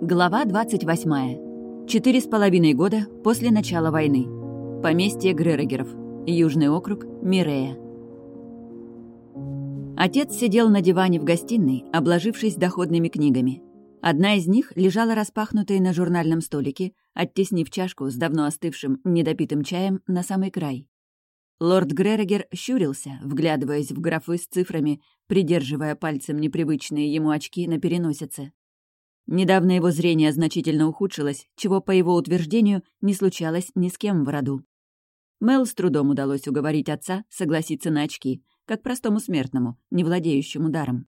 Глава 28. Четыре с половиной года после начала войны. Поместье Грерогеров. Южный округ. Мирея. Отец сидел на диване в гостиной, обложившись доходными книгами. Одна из них лежала распахнутой на журнальном столике, оттеснив чашку с давно остывшим, недопитым чаем на самый край. Лорд Грерогер щурился, вглядываясь в графы с цифрами, придерживая пальцем непривычные ему очки на переносице. Недавно его зрение значительно ухудшилось, чего, по его утверждению, не случалось ни с кем в роду. Мел с трудом удалось уговорить отца согласиться на очки, как простому смертному, не владеющему даром.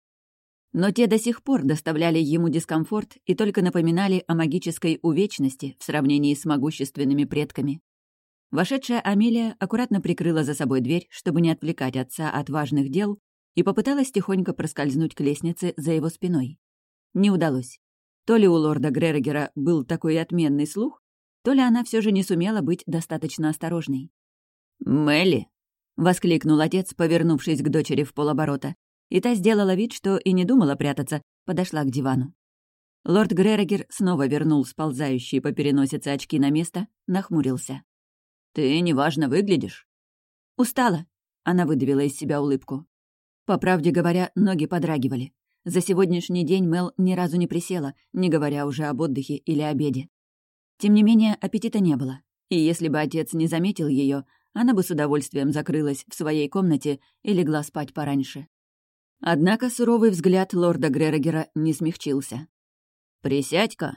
Но те до сих пор доставляли ему дискомфорт и только напоминали о магической увечности в сравнении с могущественными предками. Вошедшая Амелия аккуратно прикрыла за собой дверь, чтобы не отвлекать отца от важных дел, и попыталась тихонько проскользнуть к лестнице за его спиной. Не удалось. То ли у лорда Грерогера был такой отменный слух, то ли она все же не сумела быть достаточно осторожной. «Мелли!» — воскликнул отец, повернувшись к дочери в полоборота. И та сделала вид, что и не думала прятаться, подошла к дивану. Лорд Грерогер снова вернул сползающие по переносице очки на место, нахмурился. «Ты неважно выглядишь». «Устала», — она выдавила из себя улыбку. По правде говоря, ноги подрагивали. За сегодняшний день Мел ни разу не присела, не говоря уже об отдыхе или обеде. Тем не менее, аппетита не было. И если бы отец не заметил ее, она бы с удовольствием закрылась в своей комнате и легла спать пораньше. Однако суровый взгляд лорда Грерогера не смягчился. «Присядь-ка!»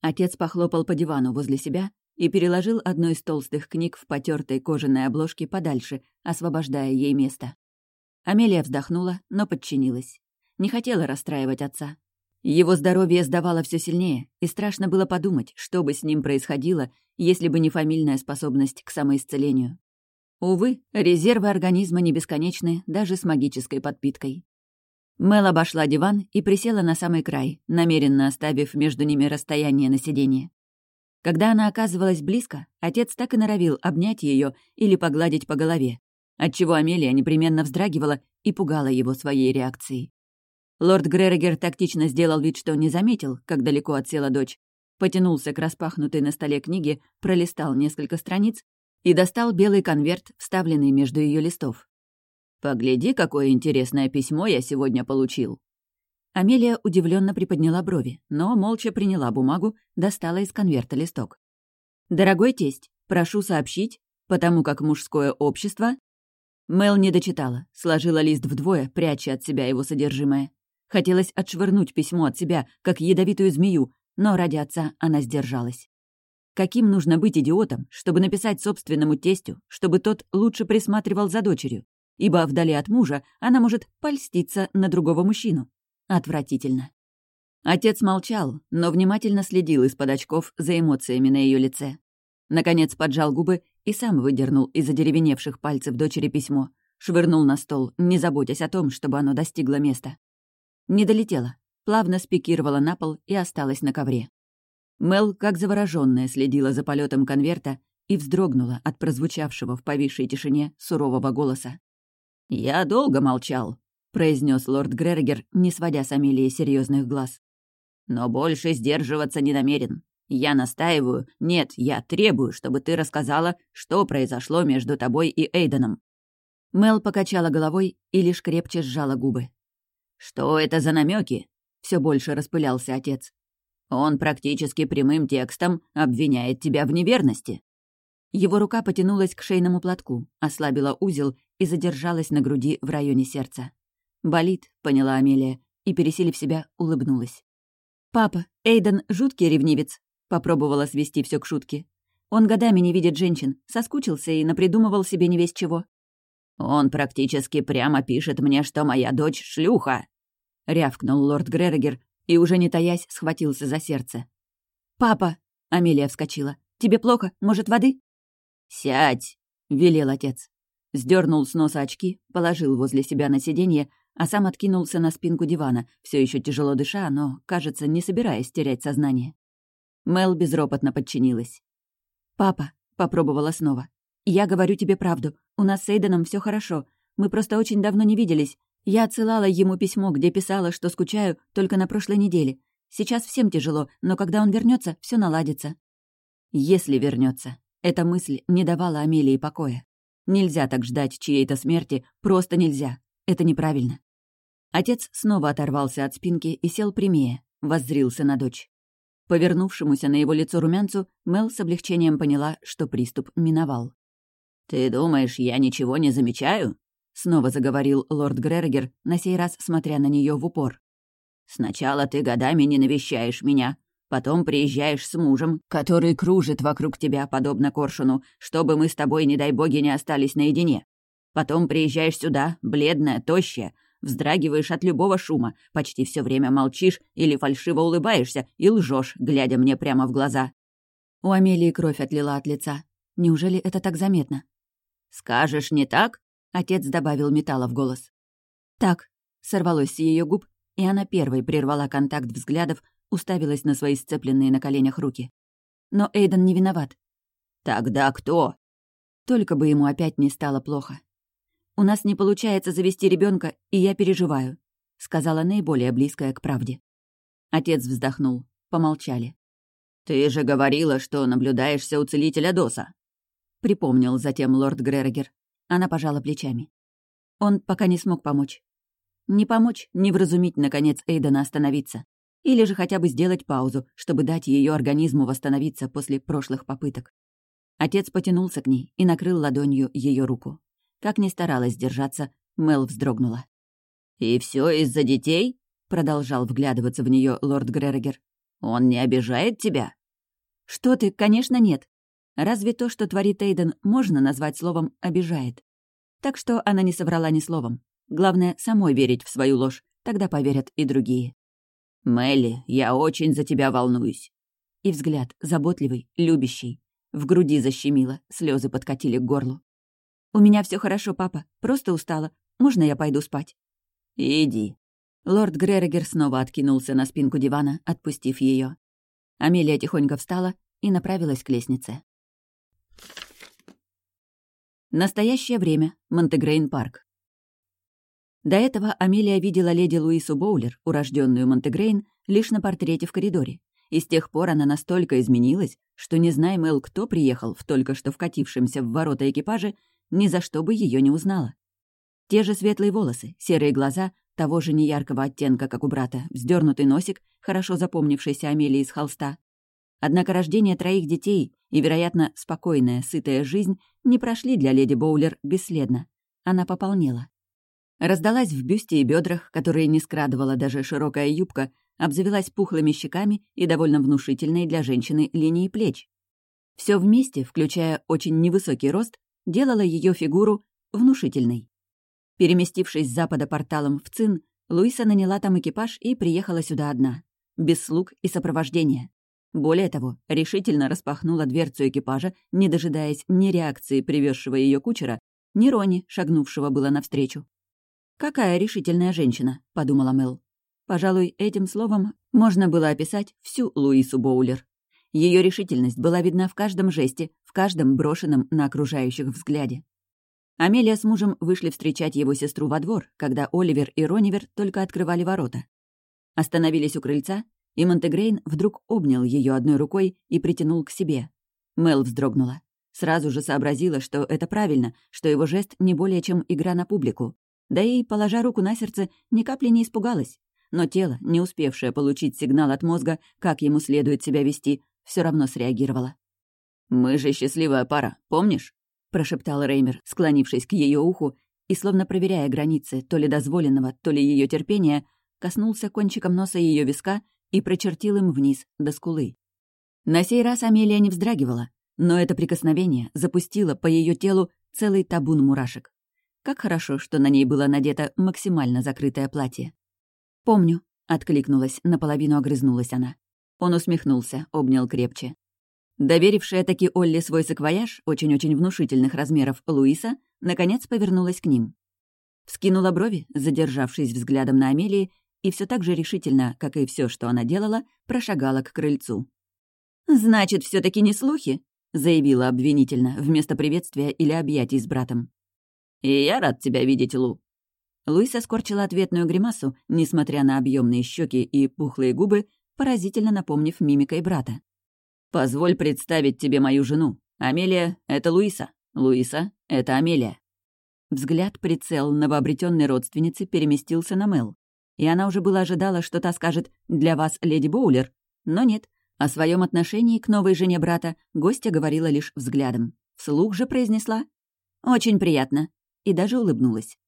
Отец похлопал по дивану возле себя и переложил одну из толстых книг в потертой кожаной обложке подальше, освобождая ей место. Амелия вздохнула, но подчинилась. Не хотела расстраивать отца. Его здоровье сдавало все сильнее, и страшно было подумать, что бы с ним происходило, если бы не фамильная способность к самоисцелению. Увы, резервы организма не бесконечны даже с магической подпиткой. Мел обошла диван и присела на самый край, намеренно оставив между ними расстояние на сиденье. Когда она оказывалась близко, отец так и норовил обнять ее или погладить по голове, отчего Амелия непременно вздрагивала и пугала его своей реакцией. Лорд Грерогер тактично сделал вид, что не заметил, как далеко отсела дочь, потянулся к распахнутой на столе книге, пролистал несколько страниц и достал белый конверт, вставленный между ее листов. «Погляди, какое интересное письмо я сегодня получил». Амелия удивленно приподняла брови, но молча приняла бумагу, достала из конверта листок. «Дорогой тесть, прошу сообщить, потому как мужское общество...» Мел не дочитала, сложила лист вдвое, пряча от себя его содержимое. Хотелось отшвырнуть письмо от себя, как ядовитую змею, но ради отца она сдержалась. Каким нужно быть идиотом, чтобы написать собственному тестю, чтобы тот лучше присматривал за дочерью? Ибо вдали от мужа она может польститься на другого мужчину. Отвратительно. Отец молчал, но внимательно следил из-под очков за эмоциями на ее лице. Наконец поджал губы и сам выдернул из одеревеневших пальцев дочери письмо, швырнул на стол, не заботясь о том, чтобы оно достигло места. Не долетела, плавно спикировала на пол и осталась на ковре. Мел, как заворожённая, следила за полетом конверта и вздрогнула от прозвучавшего в повисшей тишине сурового голоса. «Я долго молчал», — произнес лорд Грергер, не сводя с Амелии серьезных глаз. «Но больше сдерживаться не намерен. Я настаиваю, нет, я требую, чтобы ты рассказала, что произошло между тобой и Эйденом». Мел покачала головой и лишь крепче сжала губы. «Что это за намеки? все больше распылялся отец. «Он практически прямым текстом обвиняет тебя в неверности». Его рука потянулась к шейному платку, ослабила узел и задержалась на груди в районе сердца. «Болит», — поняла Амелия, и, пересилив себя, улыбнулась. «Папа, Эйден — жуткий ревнивец», — попробовала свести все к шутке. «Он годами не видит женщин, соскучился и напридумывал себе не весь чего». «Он практически прямо пишет мне, что моя дочь — шлюха», — рявкнул лорд Грерогер и, уже не таясь, схватился за сердце. «Папа!» — Амелия вскочила. «Тебе плохо? Может, воды?» «Сядь!» — велел отец. Сдернул с носа очки, положил возле себя на сиденье, а сам откинулся на спинку дивана, все еще тяжело дыша, но, кажется, не собираясь терять сознание. Мел безропотно подчинилась. «Папа», — попробовала снова, — «я говорю тебе правду. У нас с Эйденом все хорошо. Мы просто очень давно не виделись. Я отсылала ему письмо, где писала, что скучаю только на прошлой неделе. Сейчас всем тяжело, но когда он вернется, все наладится. Если вернется. Эта мысль не давала Амелии покоя. Нельзя так ждать чьей-то смерти, просто нельзя. Это неправильно. Отец снова оторвался от спинки и сел прямее, воззрился на дочь. Повернувшемуся на его лицо румянцу, Мел с облегчением поняла, что приступ миновал. «Ты думаешь, я ничего не замечаю?» — снова заговорил лорд Грергер, на сей раз смотря на нее в упор. «Сначала ты годами не навещаешь меня, потом приезжаешь с мужем, который кружит вокруг тебя, подобно коршуну, чтобы мы с тобой, не дай боги, не остались наедине. Потом приезжаешь сюда, бледная, тощая, вздрагиваешь от любого шума, почти все время молчишь или фальшиво улыбаешься и лжешь, глядя мне прямо в глаза. У Амелии кровь отлила от лица. Неужели это так заметно? «Скажешь, не так?» — отец добавил металла в голос. «Так», — сорвалось с ее губ, и она первой прервала контакт взглядов, уставилась на свои сцепленные на коленях руки. Но Эйден не виноват. «Тогда кто?» Только бы ему опять не стало плохо. У нас не получается завести ребенка, и я переживаю», — сказала наиболее близкая к правде. Отец вздохнул. Помолчали. «Ты же говорила, что наблюдаешься у целителя Доса», — припомнил затем лорд Грерогер. Она пожала плечами. Он пока не смог помочь. Не помочь, не вразумить, наконец, Эйдена остановиться. Или же хотя бы сделать паузу, чтобы дать ее организму восстановиться после прошлых попыток. Отец потянулся к ней и накрыл ладонью ее руку. Как ни старалась держаться, Мел вздрогнула. «И все из-за детей?» — продолжал вглядываться в нее лорд Грерогер. «Он не обижает тебя?» «Что ты, конечно, нет. Разве то, что творит Эйден, можно назвать словом «обижает»? Так что она не соврала ни словом. Главное, самой верить в свою ложь, тогда поверят и другие. «Мелли, я очень за тебя волнуюсь». И взгляд, заботливый, любящий. В груди защемило, слезы подкатили к горлу. «У меня все хорошо, папа. Просто устала. Можно я пойду спать?» «Иди». Лорд Грерогер снова откинулся на спинку дивана, отпустив ее. Амелия тихонько встала и направилась к лестнице. Настоящее время. Монтегрейн-парк. До этого Амелия видела леди Луису Боулер, урожденную Монтегрейн, лишь на портрете в коридоре. И с тех пор она настолько изменилась, что, не знай Мэл, кто приехал в только что вкатившемся в ворота экипаже, ни за что бы ее не узнала. Те же светлые волосы, серые глаза, того же неяркого оттенка, как у брата, вздернутый носик, хорошо запомнившийся Амелии из холста. Однако рождение троих детей и, вероятно, спокойная, сытая жизнь не прошли для леди Боулер бесследно. Она пополнела. Раздалась в бюсте и бедрах, которые не скрадывала даже широкая юбка, обзавелась пухлыми щеками и довольно внушительной для женщины линией плеч. Все вместе, включая очень невысокий рост, делало ее фигуру внушительной. Переместившись с запада порталом в Цин, Луиса наняла там экипаж и приехала сюда одна, без слуг и сопровождения. Более того, решительно распахнула дверцу экипажа, не дожидаясь ни реакции привезшего ее кучера, ни Рони, шагнувшего было навстречу. «Какая решительная женщина», — подумала Мел. Пожалуй, этим словом можно было описать всю Луису Боулер. Ее решительность была видна в каждом жесте, в каждом брошенном на окружающих взгляде. Амелия с мужем вышли встречать его сестру во двор, когда Оливер и Ронивер только открывали ворота. Остановились у крыльца, и Монтегрейн вдруг обнял ее одной рукой и притянул к себе. Мел вздрогнула. Сразу же сообразила, что это правильно, что его жест не более чем игра на публику. Да и, положа руку на сердце, ни капли не испугалась. Но тело, не успевшее получить сигнал от мозга, как ему следует себя вести, все равно среагировала. «Мы же счастливая пара, помнишь?» — прошептал Реймер, склонившись к ее уху и, словно проверяя границы то ли дозволенного, то ли ее терпения, коснулся кончиком носа ее виска и прочертил им вниз до скулы. На сей раз Амелия не вздрагивала, но это прикосновение запустило по ее телу целый табун мурашек. Как хорошо, что на ней было надето максимально закрытое платье. «Помню», — откликнулась, наполовину огрызнулась она. Он усмехнулся, обнял крепче. Доверившая таки Олли свой саквояж, очень-очень внушительных размеров, Луиса, наконец повернулась к ним. Вскинула брови, задержавшись взглядом на Амелии, и все так же решительно, как и все, что она делала, прошагала к крыльцу. «Значит, все таки не слухи?» — заявила обвинительно, вместо приветствия или объятий с братом. «И я рад тебя видеть, Лу». Луиса скорчила ответную гримасу, несмотря на объемные щеки и пухлые губы, поразительно напомнив мимикой брата. «Позволь представить тебе мою жену. Амелия — это Луиса. Луиса — это Амелия». Взгляд прицел новообретенной родственницы переместился на Мел. И она уже было ожидала, что та скажет «для вас, леди Боулер», но нет. О своем отношении к новой жене брата гостья говорила лишь взглядом. Вслух же произнесла «Очень приятно» и даже улыбнулась.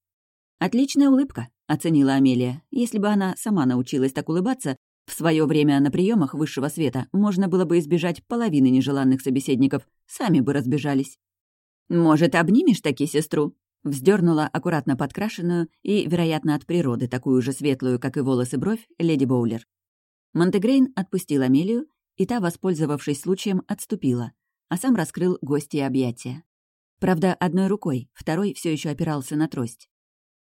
«Отличная улыбка», — оценила Амелия. Если бы она сама научилась так улыбаться, в свое время на приемах высшего света можно было бы избежать половины нежеланных собеседников, сами бы разбежались. «Может, обнимешь таки сестру?» Вздернула аккуратно подкрашенную и, вероятно, от природы такую же светлую, как и волосы бровь, леди Боулер. Монтегрейн отпустил Амелию, и та, воспользовавшись случаем, отступила, а сам раскрыл гости объятия. Правда, одной рукой, второй все еще опирался на трость.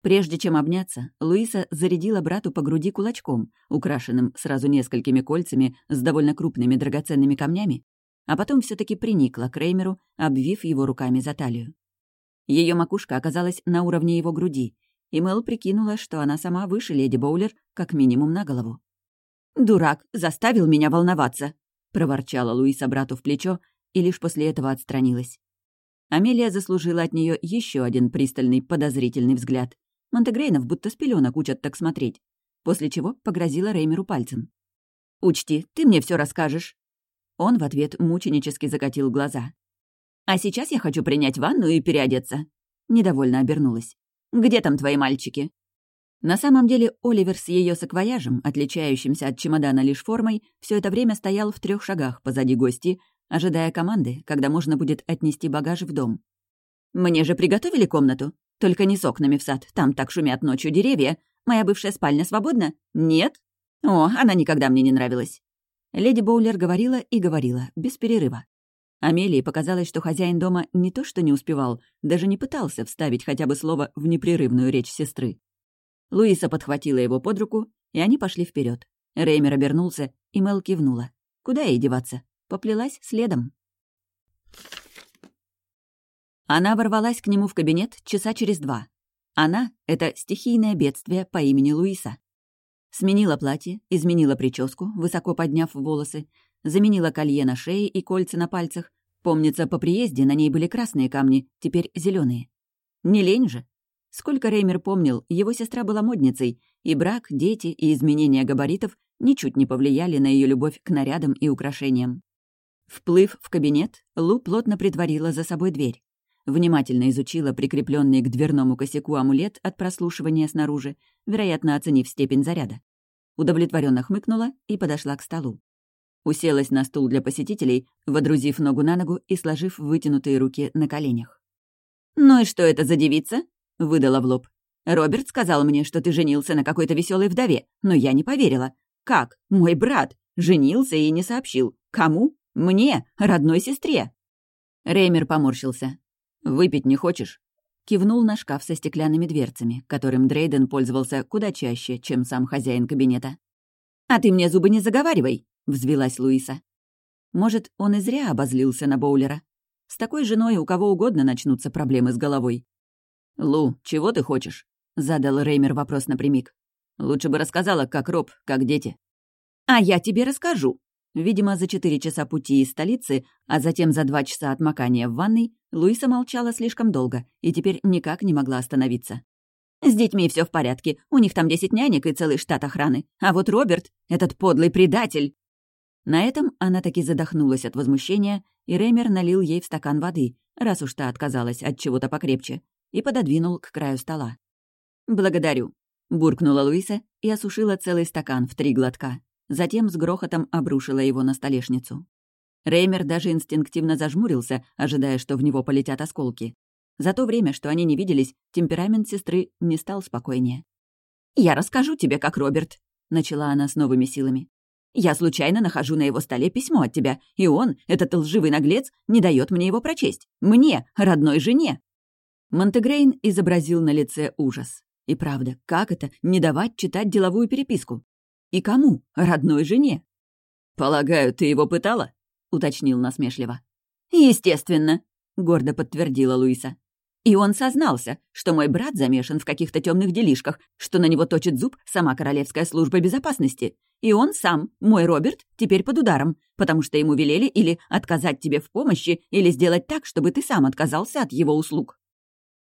Прежде чем обняться, Луиса зарядила брату по груди кулачком, украшенным сразу несколькими кольцами с довольно крупными драгоценными камнями, а потом все таки приникла к Реймеру, обвив его руками за талию. Ее макушка оказалась на уровне его груди, и Мэл прикинула, что она сама выше леди Боулер как минимум на голову. «Дурак, заставил меня волноваться!» — проворчала Луиса брату в плечо и лишь после этого отстранилась. Амелия заслужила от нее еще один пристальный, подозрительный взгляд. Монтегрейнов будто с пеленок учат так смотреть. После чего погрозила Реймеру пальцем. «Учти, ты мне все расскажешь». Он в ответ мученически закатил глаза. «А сейчас я хочу принять ванну и переодеться». Недовольно обернулась. «Где там твои мальчики?» На самом деле Оливер с ее саквояжем, отличающимся от чемодана лишь формой, все это время стоял в трех шагах позади гости, ожидая команды, когда можно будет отнести багаж в дом. «Мне же приготовили комнату? Только не с окнами в сад, там так шумят ночью деревья. Моя бывшая спальня свободна? Нет? О, она никогда мне не нравилась». Леди Боулер говорила и говорила, без перерыва. Амелии показалось, что хозяин дома не то что не успевал, даже не пытался вставить хотя бы слово в непрерывную речь сестры. Луиса подхватила его под руку, и они пошли вперед. Реймер обернулся, и Мел кивнула. Куда ей деваться? Поплелась следом. Она ворвалась к нему в кабинет часа через два. Она — это стихийное бедствие по имени Луиса. Сменила платье, изменила прическу, высоко подняв волосы, заменила колье на шее и кольца на пальцах. Помнится, по приезде на ней были красные камни, теперь зеленые. Не лень же. Сколько Реймер помнил, его сестра была модницей, и брак, дети и изменения габаритов ничуть не повлияли на ее любовь к нарядам и украшениям. Вплыв в кабинет, Лу плотно притворила за собой дверь. Внимательно изучила прикрепленный к дверному косяку амулет от прослушивания снаружи, вероятно, оценив степень заряда. Удовлетворенно хмыкнула и подошла к столу. Уселась на стул для посетителей, водрузив ногу на ногу и сложив вытянутые руки на коленях. «Ну и что это за девица?» — выдала в лоб. «Роберт сказал мне, что ты женился на какой-то веселой вдове, но я не поверила. Как? Мой брат женился и не сообщил. Кому? Мне, родной сестре». Реймер поморщился. «Выпить не хочешь?» Кивнул на шкаф со стеклянными дверцами, которым Дрейден пользовался куда чаще, чем сам хозяин кабинета. «А ты мне зубы не заговаривай!» — взвелась Луиса. Может, он и зря обозлился на Боулера. С такой женой у кого угодно начнутся проблемы с головой. «Лу, чего ты хочешь?» — задал Реймер вопрос напрямик. «Лучше бы рассказала, как Роб, как дети». «А я тебе расскажу», Видимо, за четыре часа пути из столицы, а затем за два часа отмокания в ванной, Луиса молчала слишком долго и теперь никак не могла остановиться. «С детьми все в порядке, у них там десять нянек и целый штат охраны. А вот Роберт, этот подлый предатель...» На этом она таки задохнулась от возмущения, и Реймер налил ей в стакан воды, раз уж та отказалась от чего-то покрепче, и пододвинул к краю стола. «Благодарю», — буркнула Луиса и осушила целый стакан в три глотка. Затем с грохотом обрушила его на столешницу. Реймер даже инстинктивно зажмурился, ожидая, что в него полетят осколки. За то время, что они не виделись, темперамент сестры не стал спокойнее. «Я расскажу тебе, как Роберт», — начала она с новыми силами. «Я случайно нахожу на его столе письмо от тебя, и он, этот лживый наглец, не дает мне его прочесть. Мне, родной жене!» Монтегрейн изобразил на лице ужас. И правда, как это, не давать читать деловую переписку? И кому? Родной жене. «Полагаю, ты его пытала?» — уточнил насмешливо. «Естественно», — гордо подтвердила Луиса. И он сознался, что мой брат замешан в каких-то темных делишках, что на него точит зуб сама Королевская служба безопасности. И он сам, мой Роберт, теперь под ударом, потому что ему велели или отказать тебе в помощи, или сделать так, чтобы ты сам отказался от его услуг.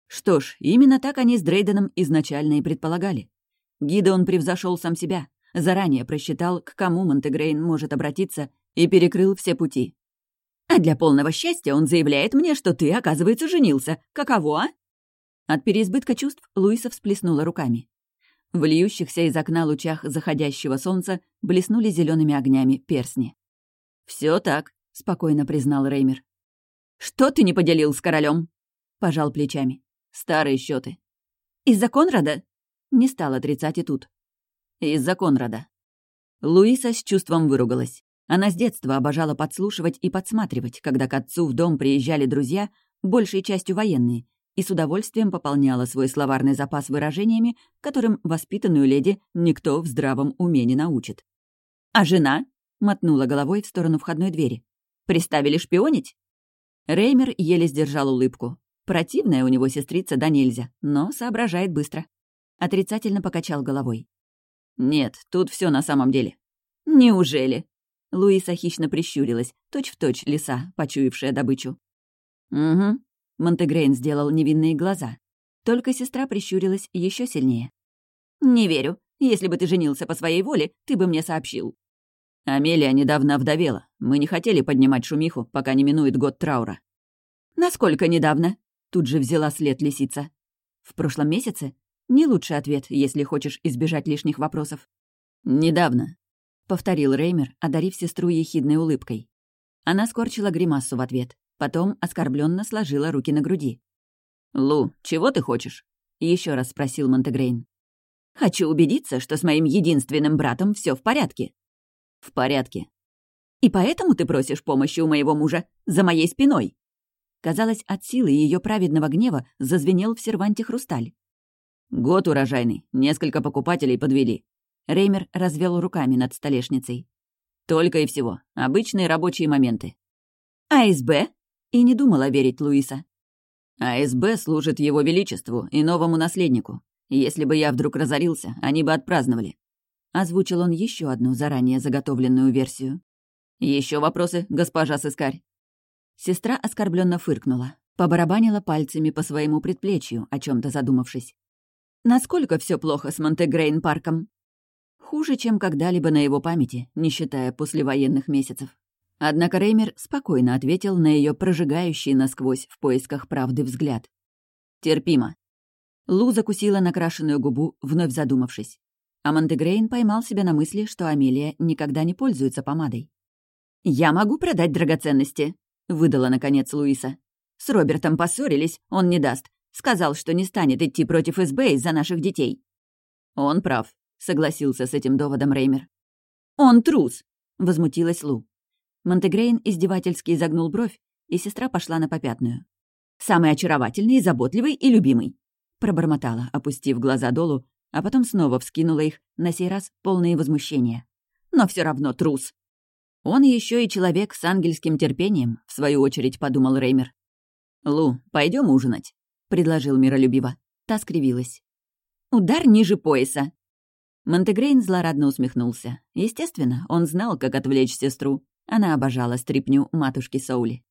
Что ж, именно так они с Дрейденом изначально и предполагали. Гида он превзошел сам себя, заранее просчитал, к кому Монтегрейн может обратиться, и перекрыл все пути. А для полного счастья он заявляет мне, что ты, оказывается, женился. Каково, а?» От переизбытка чувств Луиса всплеснула руками. В льющихся из окна лучах заходящего солнца блеснули зелеными огнями персни. Все так», — спокойно признал Реймер. «Что ты не поделил с королем? пожал плечами. «Старые счеты. «Из-за Конрада?» Не стал отрицать и тут. «Из-за Конрада». Луиса с чувством выругалась. Она с детства обожала подслушивать и подсматривать, когда к отцу в дом приезжали друзья, большей частью военные, и с удовольствием пополняла свой словарный запас выражениями, которым воспитанную леди никто в здравом уме не научит. «А жена?» — мотнула головой в сторону входной двери. «Приставили шпионить?» Реймер еле сдержал улыбку. Противная у него сестрица да нельзя, но соображает быстро. Отрицательно покачал головой. «Нет, тут все на самом деле». «Неужели?» Луиса хищно прищурилась, точь-в-точь точь лиса, почуявшая добычу. «Угу», — Монтегрейн сделал невинные глаза. Только сестра прищурилась еще сильнее. «Не верю. Если бы ты женился по своей воле, ты бы мне сообщил». Амелия недавно вдовела. Мы не хотели поднимать шумиху, пока не минует год траура. «Насколько недавно?» — тут же взяла след лисица. «В прошлом месяце? Не лучший ответ, если хочешь избежать лишних вопросов». «Недавно. — повторил Реймер, одарив сестру ехидной улыбкой. Она скорчила гримасу в ответ, потом оскорбленно сложила руки на груди. «Лу, чего ты хочешь?» — еще раз спросил Монтегрейн. «Хочу убедиться, что с моим единственным братом все в порядке». «В порядке». «И поэтому ты просишь помощи у моего мужа за моей спиной?» Казалось, от силы ее праведного гнева зазвенел в серванте хрусталь. «Год урожайный, несколько покупателей подвели. Реймер развел руками над столешницей. «Только и всего. Обычные рабочие моменты». «АСБ?» И не думала верить Луиса. «АСБ служит его величеству и новому наследнику. Если бы я вдруг разорился, они бы отпраздновали». Озвучил он еще одну заранее заготовленную версию. Еще вопросы, госпожа сыскарь?» Сестра оскорбленно фыркнула, побарабанила пальцами по своему предплечью, о чем то задумавшись. «Насколько все плохо с Монтегрейн-парком?» Хуже, чем когда-либо на его памяти, не считая послевоенных месяцев. Однако Реймер спокойно ответил на ее прожигающий насквозь в поисках правды взгляд. «Терпимо». Лу закусила накрашенную губу, вновь задумавшись. А Монтегрейн поймал себя на мысли, что Амелия никогда не пользуется помадой. «Я могу продать драгоценности», — выдала, наконец, Луиса. «С Робертом поссорились, он не даст. Сказал, что не станет идти против СБ из-за наших детей». «Он прав», — согласился с этим доводом Реймер. «Он трус!» — возмутилась Лу. Монтегрейн издевательски изогнул бровь, и сестра пошла на попятную. «Самый очаровательный, заботливый и любимый!» — пробормотала, опустив глаза долу, а потом снова вскинула их, на сей раз полные возмущения. «Но все равно трус!» «Он еще и человек с ангельским терпением», — в свою очередь подумал Реймер. «Лу, пойдем ужинать», — предложил миролюбиво. Та скривилась. «Удар ниже пояса», Монтегрейн злорадно усмехнулся. Естественно, он знал, как отвлечь сестру. Она обожала стрипню матушки Соули.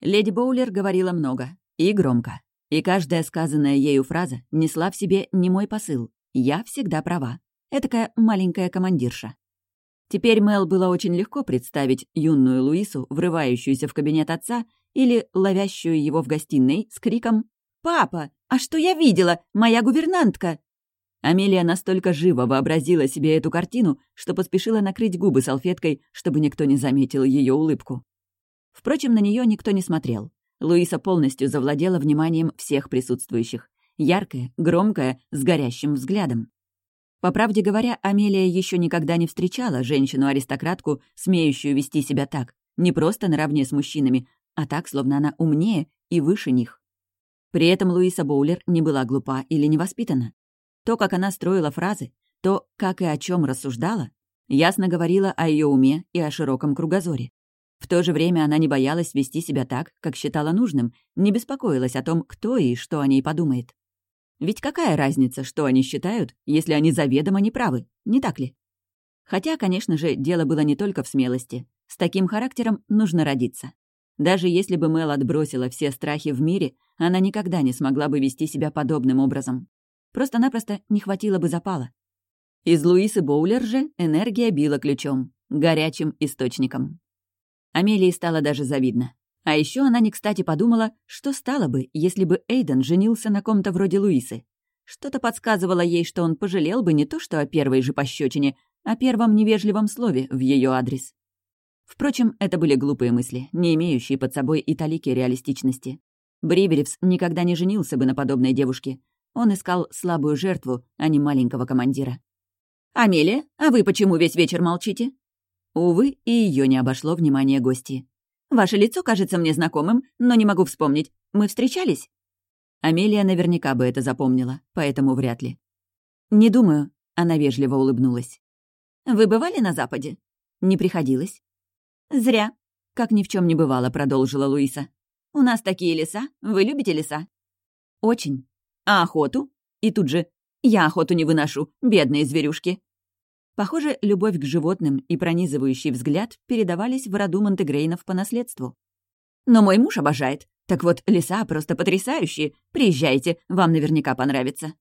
Леди Боулер говорила много и громко. И каждая сказанная ею фраза несла в себе немой посыл. «Я всегда права». Этакая маленькая командирша. Теперь Мел было очень легко представить юную Луису, врывающуюся в кабинет отца или ловящую его в гостиной с криком «Папа, а что я видела? Моя гувернантка!» Амелия настолько живо вообразила себе эту картину, что поспешила накрыть губы салфеткой, чтобы никто не заметил ее улыбку. Впрочем, на нее никто не смотрел. Луиса полностью завладела вниманием всех присутствующих. Яркая, громкая, с горящим взглядом. По правде говоря, Амелия еще никогда не встречала женщину-аристократку, смеющую вести себя так, не просто наравне с мужчинами, а так, словно она умнее и выше них. При этом Луиса Боулер не была глупа или невоспитана. То, как она строила фразы, то, как и о чем рассуждала, ясно говорила о ее уме и о широком кругозоре. В то же время она не боялась вести себя так, как считала нужным, не беспокоилась о том, кто и что о ней подумает. Ведь какая разница, что они считают, если они заведомо неправы, не так ли? Хотя, конечно же, дело было не только в смелости. С таким характером нужно родиться. Даже если бы Мел отбросила все страхи в мире, она никогда не смогла бы вести себя подобным образом. Просто-напросто не хватило бы запала. Из Луисы Боулер же энергия била ключом, горячим источником. Амелии стало даже завидно. А еще она не кстати подумала, что стало бы, если бы Эйден женился на ком-то вроде Луисы. Что-то подсказывало ей, что он пожалел бы не то что о первой же пощечине, о первом невежливом слове в ее адрес. Впрочем, это были глупые мысли, не имеющие под собой и талики реалистичности. Бриверевс никогда не женился бы на подобной девушке. Он искал слабую жертву, а не маленького командира. «Амелия, а вы почему весь вечер молчите?» Увы, и ее не обошло внимание гости. «Ваше лицо кажется мне знакомым, но не могу вспомнить. Мы встречались?» Амелия наверняка бы это запомнила, поэтому вряд ли. «Не думаю», — она вежливо улыбнулась. «Вы бывали на Западе?» «Не приходилось». «Зря», — как ни в чем не бывало, продолжила Луиса. «У нас такие леса. Вы любите леса?» «Очень. А охоту?» И тут же «Я охоту не выношу, бедные зверюшки». Похоже, любовь к животным и пронизывающий взгляд передавались в роду Монтегрейнов по наследству. «Но мой муж обожает. Так вот, леса просто потрясающие. Приезжайте, вам наверняка понравится».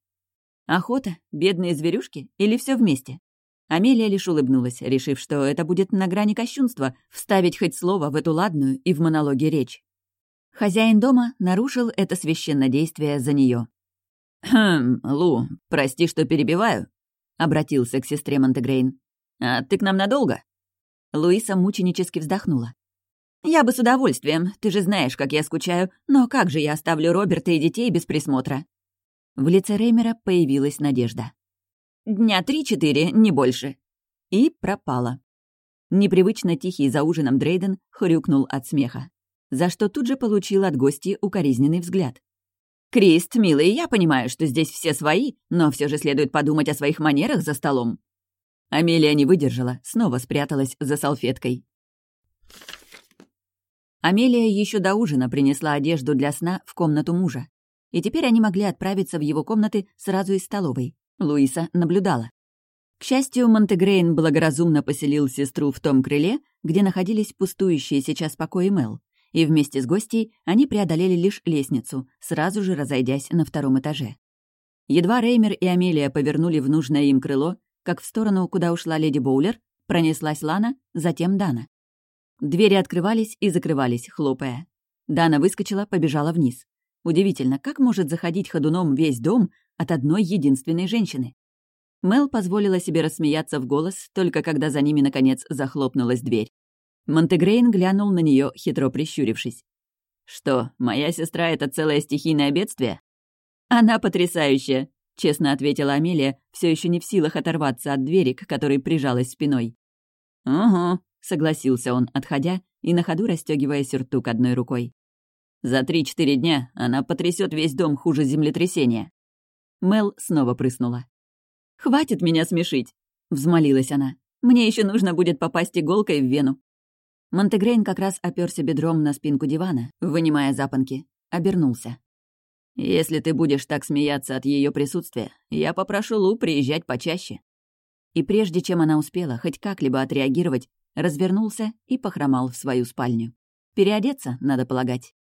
Охота, бедные зверюшки или все вместе? Амелия лишь улыбнулась, решив, что это будет на грани кощунства вставить хоть слово в эту ладную и в монологе речь. Хозяин дома нарушил это священное действие за нее. «Хм, Лу, прости, что перебиваю», — обратился к сестре Монтегрейн. «А ты к нам надолго?» Луиса мученически вздохнула. «Я бы с удовольствием, ты же знаешь, как я скучаю, но как же я оставлю Роберта и детей без присмотра?» В лице Реймера появилась надежда. Дня три-четыре, не больше. И пропала. Непривычно тихий за ужином Дрейден хрюкнул от смеха, за что тут же получил от гостей укоризненный взгляд. «Крист, милый, я понимаю, что здесь все свои, но все же следует подумать о своих манерах за столом». Амелия не выдержала, снова спряталась за салфеткой. Амелия еще до ужина принесла одежду для сна в комнату мужа. И теперь они могли отправиться в его комнаты сразу из столовой. Луиса наблюдала. К счастью, Монтегрейн благоразумно поселил сестру в том крыле, где находились пустующие сейчас покои Мел, и вместе с гостей они преодолели лишь лестницу, сразу же разойдясь на втором этаже. Едва Реймер и Амелия повернули в нужное им крыло, как в сторону, куда ушла леди Боулер, пронеслась Лана, затем Дана. Двери открывались и закрывались, хлопая. Дана выскочила, побежала вниз. Удивительно, как может заходить ходуном весь дом, от одной единственной женщины. Мел позволила себе рассмеяться в голос, только когда за ними, наконец, захлопнулась дверь. Монтегрейн глянул на нее, хитро прищурившись. «Что, моя сестра — это целое стихийное бедствие?» «Она потрясающая», — честно ответила Амелия, все еще не в силах оторваться от двери, к которой прижалась спиной. «Угу», — согласился он, отходя и на ходу расстегивая сюртук одной рукой. «За три-четыре дня она потрясет весь дом хуже землетрясения». Мел снова прыснула. «Хватит меня смешить!» — взмолилась она. «Мне еще нужно будет попасть иголкой в вену». Монтегрейн как раз оперся бедром на спинку дивана, вынимая запонки. Обернулся. «Если ты будешь так смеяться от ее присутствия, я попрошу Лу приезжать почаще». И прежде чем она успела хоть как-либо отреагировать, развернулся и похромал в свою спальню. Переодеться, надо полагать.